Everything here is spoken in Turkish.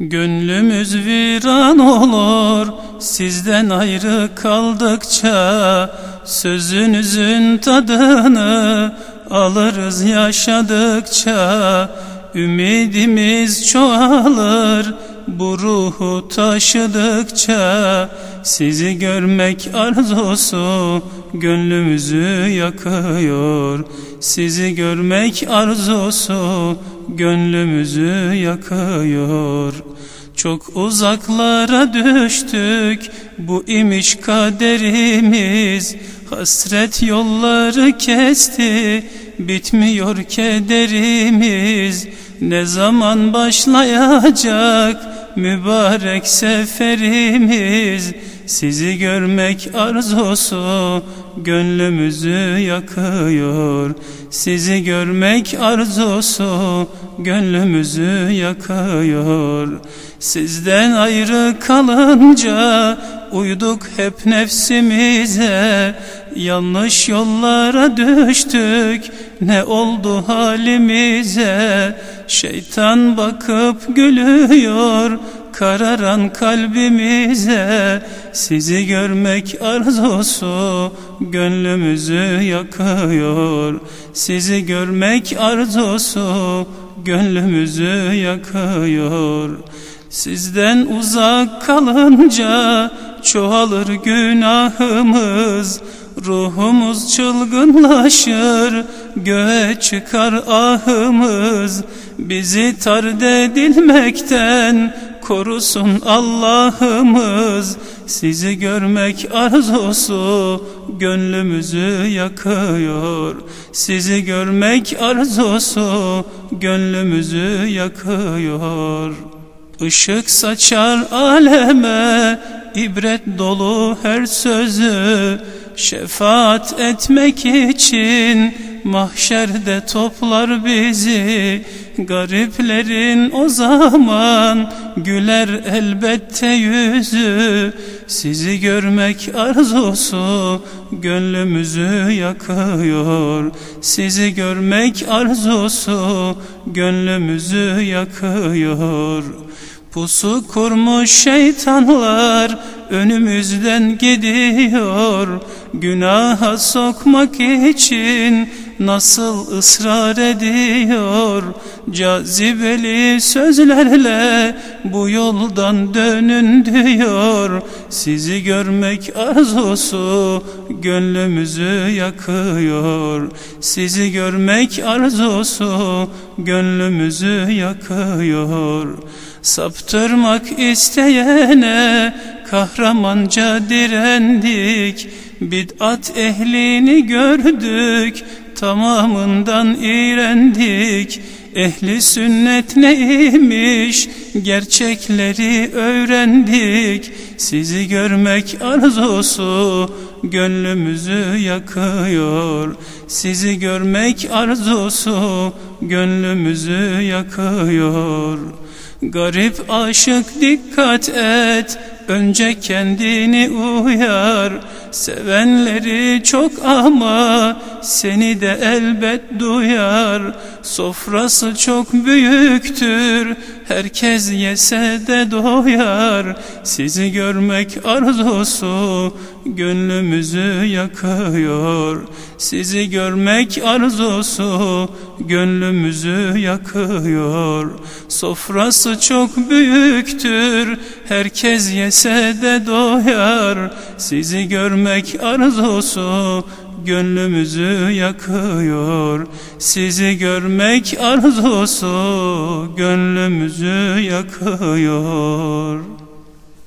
Gönlümüz viran olur sizden ayrı kaldıkça Sözünüzün tadını alırız yaşadıkça. Ümidimiz çoğalır bu ruhu taşıdıkça Sizi görmek arzusu gönlümüzü yakıyor. Sizi görmek arzusu gönlümüzü yakıyor. Çok uzaklara düştük bu imiş kaderimiz. Hasret yolları kesti bitmiyor kederimiz. Ne zaman başlayacak mübarek seferimiz Sizi görmek arzusu gönlümüzü yakıyor. Sizi görmek arzusu gönlümüzü yakıyor. Sizden ayrı kalınca uyduk hep nefsimize. Yanlış yollara düştük ne oldu halimize? Şeytan bakıp gülüyor kararan kalbimize Sizi görmek arzusu gönlümüzü yakıyor. Sizi görmek arzusu gönlümüzü yakıyor. Sizden uzak kalınca çoğalır günahımız Ruhumuz çılgınlaşır göğe çıkar ahımız. Bizi tard edilmekten korusun Allah'ımız. Sizi görmek arzusu gönlümüzü yakıyor. Sizi görmek arzusu gönlümüzü yakıyor. Işık saçar aleme ibret dolu her sözü. Şefaat etmek için mahşerde toplar bizi. Gariplerin o zaman güler elbette yüzü. Sizi görmek arzusu gönlümüzü yakıyor. Sizi görmek arzusu gönlümüzü yakıyor. Pusu kurmuş şeytanlar önümüzden gidiyor. Günaha sokmak için nasıl ısrar ediyor Cazibeli sözlerle bu yoldan dönün diyor. Sizi görmek arzusu gönlümüzü yakıyor. Sizi görmek arzusu gönlümüzü yakıyor. Saptırmak isteyene kahramanca direndik. Bid'at ehlini gördük tamamından iğrendik Ehli sünnet neymiş? Gerçekleri öğrendik. Sizi görmek arzusu gönlümüzü yakıyor. Sizi görmek arzusu gönlümüzü yakıyor. Garip aşık dikkat et Önce kendini uyar Sevenleri çok ama Seni de elbet duyar. Sofrası çok büyüktür Herkes yese de doyar. Sizi görmek arzusu Gönlümüzü yakıyor. Sizi görmek arzusu Gönlümüzü yakıyor. Sofrası çok büyüktür Herkes yese de doyar Sizi görmek arzusu gönlümüzü yakıyor. Sizi görmek arzusu gönlümüzü yakıyor